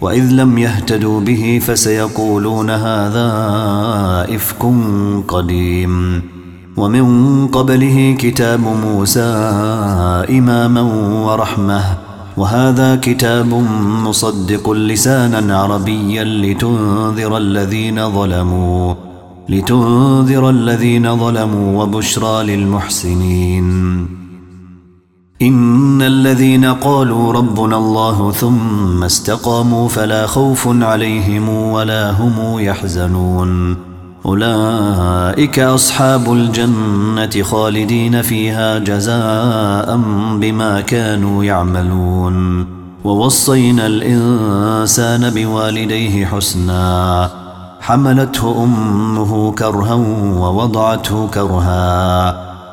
وإذ لم يهتدوا به فسيقولون هذا إفك قديم. ومن قبله كتاب موسى إماما ورحمة. وهذا كتاب مصدق لسانا عربيا لتنذر الذين ظلموا لتنذر الذين ظلموا وبشرى للمحسنين. إن الذين قالوا ربنا الله ثم استقاموا فلا خوف عليهم ولا هم يحزنون. أولئك أصحاب الجنة خالدين فيها جزاء بما كانوا يعملون. ووصينا الإنسان بوالديه حسنا. حملته أمه كرها ووضعته كرها.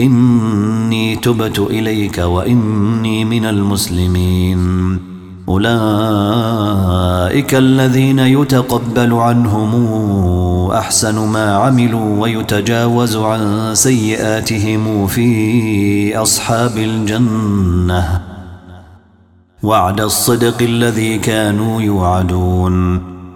إني تبت إليك وإني من المسلمين. أولئك الذين يتقبل عنهم أحسن ما عملوا ويتجاوز عن سيئاتهم في أصحاب الجنة. وعد الصدق الذي كانوا يوعدون.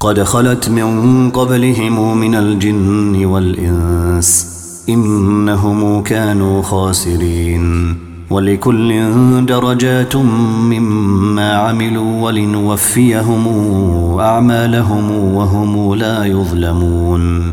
قد خلت من قبلهم من الجن والإنس إنهم كانوا خاسرين ولكل درجات مما عملوا ولنوفيهم أعمالهم وهم لا يظلمون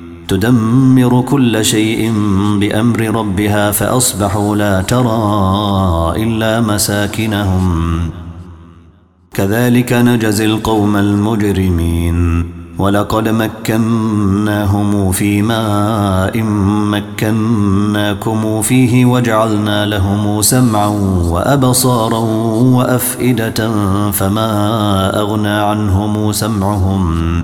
تدمر كل شيء بأمر ربها فأصبحوا لا ترى إلا مساكنهم. كذلك نجزي القوم المجرمين. ولقد مكناهم في ماء مكناكم فيه وجعلنا لهم سمعا وأبصارا وأفئدة فما أغنى عنهم سمعهم.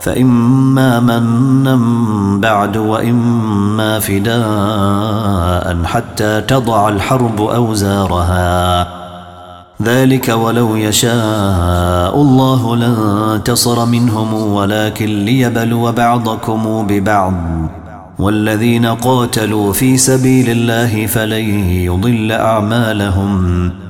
فإما منا بعد وإما فداء حتى تضع الحرب أوزارها. ذلك ولو يشاء الله لانتصر منهم ولكن ليبلو بعضكم ببعض. والذين قاتلوا في سبيل الله فلن يضل أعمالهم.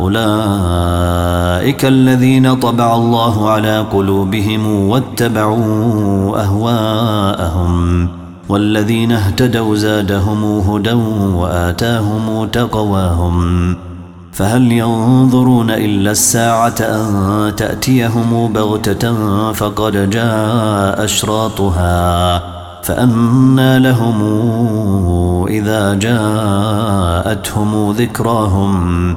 أولئك الذين طبع الله على قلوبهم واتبعوا أهواءهم والذين اهتدوا زادهم هدى وآتاهم تقواهم. فهل ينظرون إلا الساعة أن تأتيهم بغتة فقد جاء أشراطها فأنا لهم إذا جاءتهم ذكراهم.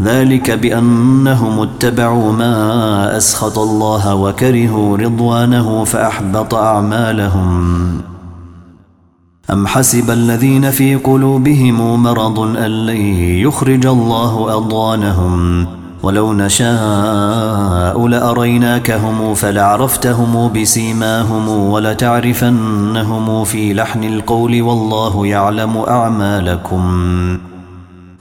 ذلك بأنهم اتبعوا ما أسخط الله وكرهوا رضوانه فأحبط أعمالهم. أم حسب الذين في قلوبهم مرض أن لن يخرج الله أضوانهم ولو نشاء لأريناكهم فلعرفتهم بسيماهم ولتعرفنهم في لحن القول والله يعلم أعمالكم.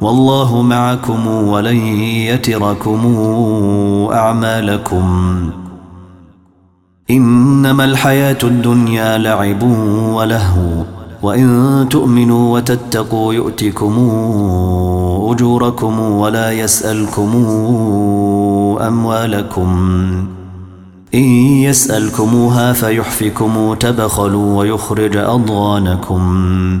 والله معكم ولن يتركم أعمالكم. إنما الحياة الدنيا لعب ولهو وإن تؤمنوا وتتقوا يؤتكم أجوركم ولا يسألكم أموالكم. إن يسألكموها فيحفكم تبخلوا ويخرج أضغانكم.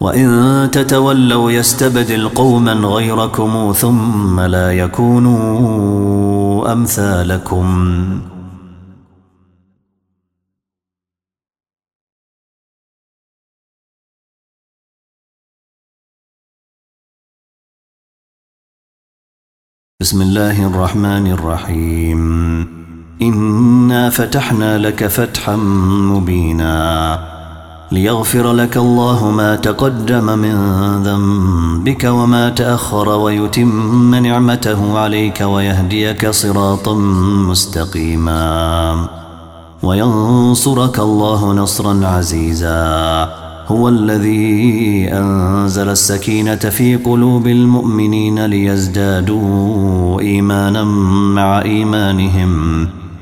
وإن تتولوا يستبدل قوما غيركم ثم لا يكونوا أمثالكم. بسم الله الرحمن الرحيم. إنا فتحنا لك فتحا مبينا. ليغفر لك الله ما تقدم من ذنبك وما تأخر ويتم نعمته عليك ويهديك صراطا مستقيما. وينصرك الله نصرا عزيزا. هو الذي أنزل السكينة في قلوب المؤمنين ليزدادوا إيمانا مع إيمانهم.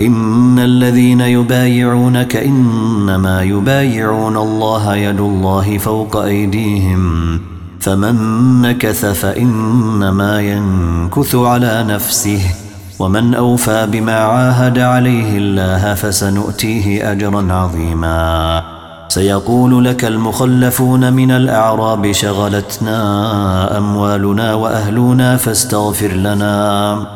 إن الذين يبايعونك إنما يبايعون الله يد الله فوق أيديهم فمن نكث فإنما ينكث على نفسه ومن أوفى بما عاهد عليه الله فسنؤتيه أجرا عظيما سيقول لك المخلفون من الأعراب شغلتنا أموالنا وأهلنا فاستغفر لنا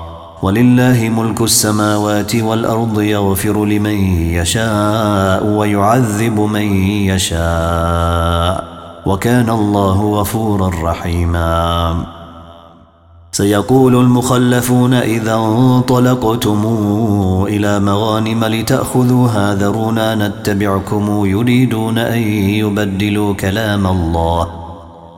ولله ملك السماوات والأرض يغفر لمن يشاء ويعذب من يشاء وكان الله غفورا رحيما. سيقول المخلفون إذا انطلقتم إلى مغانم لتأخذوها ذرونا نتبعكم يريدون أن يبدلوا كلام الله.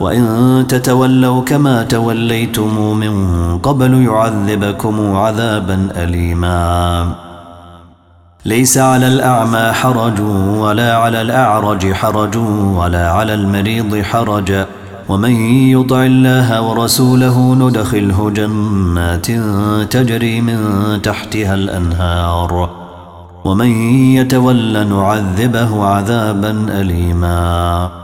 وإن تتولوا كما توليتم من قبل يعذبكم عذابا أليما. ليس على الأعمى حرج ولا على الأعرج حرج ولا على المريض حرج. ومن يطع الله ورسوله ندخله جنات تجري من تحتها الأنهار. ومن يتول نعذبه عذابا أليما.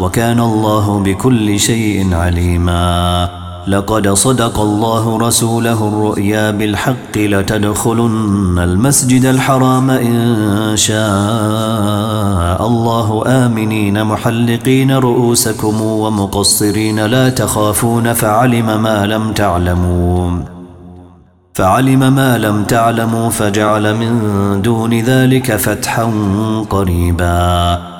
وكان الله بكل شيء عليما. لقد صدق الله رسوله الرؤيا بالحق لتدخلن المسجد الحرام إن شاء الله. آمنين محلقين رؤوسكم ومقصرين لا تخافون. فعلم ما لم تعلموا. فعلم ما لم تعلموا فجعل من دون ذلك فتحا قريبا.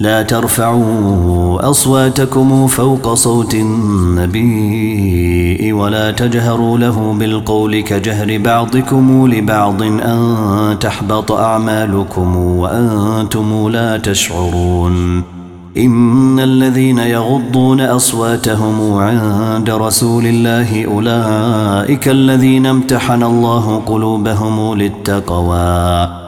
لا ترفعوا أصواتكم فوق صوت النبي ولا تجهروا له بالقول كجهر بعضكم لبعض أن تحبط أعمالكم وأنتم لا تشعرون إن الذين يغضون أصواتهم عند رسول الله أولئك الذين امتحن الله قلوبهم للتقوى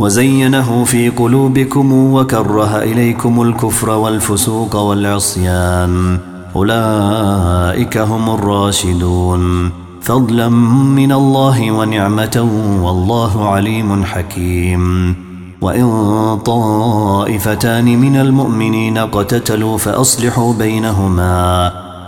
وزينه في قلوبكم وكره إليكم الكفر والفسوق والعصيان. أولئك هم الراشدون. فضلا من الله ونعمة والله عليم حكيم. وإن طائفتان من المؤمنين قتتلوا فأصلحوا بينهما.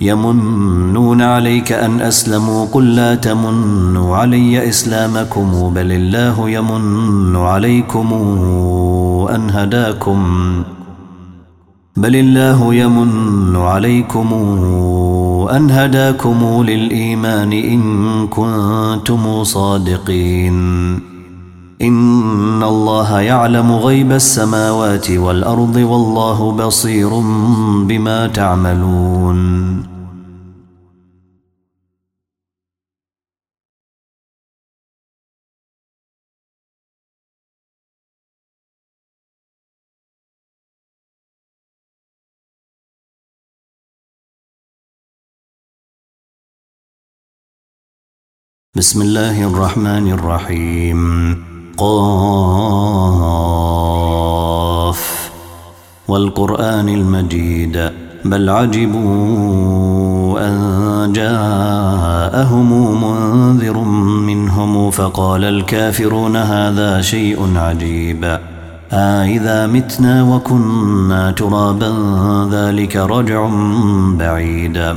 يمنون عليك أن أسلموا قل لا تمنوا علي إسلامكم بل الله يمن عليكم أن هداكم بل الله يمن عليكم أن هداكم للإيمان إن كنتم صادقين إن الله يعلم غيب السماوات والأرض والله بصير بما تعملون بسم الله الرحمن الرحيم. قاف. والقرآن المجيد. بل عجبوا أن جاءهم منذر منهم فقال الكافرون هذا شيء عجيب. آئذا متنا وكنا ترابا ذلك رجع بعيد.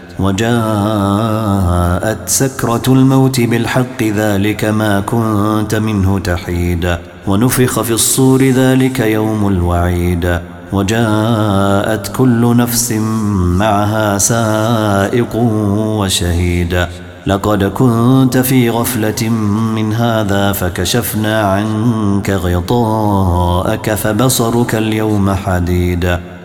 وجاءت سكرة الموت بالحق ذلك ما كنت منه تحيد ونفخ في الصور ذلك يوم الوعيد وجاءت كل نفس معها سائق وشهيد لقد كنت في غفلة من هذا فكشفنا عنك غطاءك فبصرك اليوم حديد.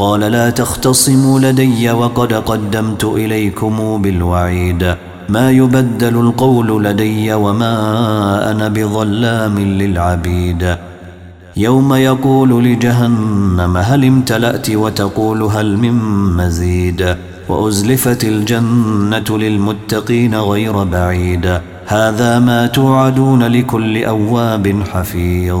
قال لا تختصموا لدي وقد قدمت إليكم بالوعيد. ما يبدل القول لدي وما أنا بظلام للعبيد. يوم يقول لجهنم هل امتلأت وتقول هل من مزيد. وأزلفت الجنة للمتقين غير بعيد. هذا ما توعدون لكل أواب حفيظ.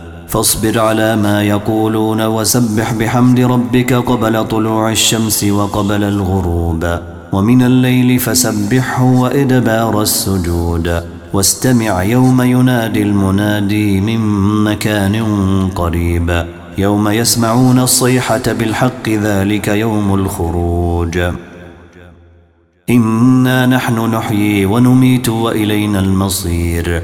فاصبر على ما يقولون وسبح بحمد ربك قبل طلوع الشمس وقبل الغروب ومن الليل فسبحه وإدبار السجود واستمع يوم ينادي المنادي من مكان قريب يوم يسمعون الصيحة بالحق ذلك يوم الخروج. إنا نحن نحيي ونميت وإلينا المصير.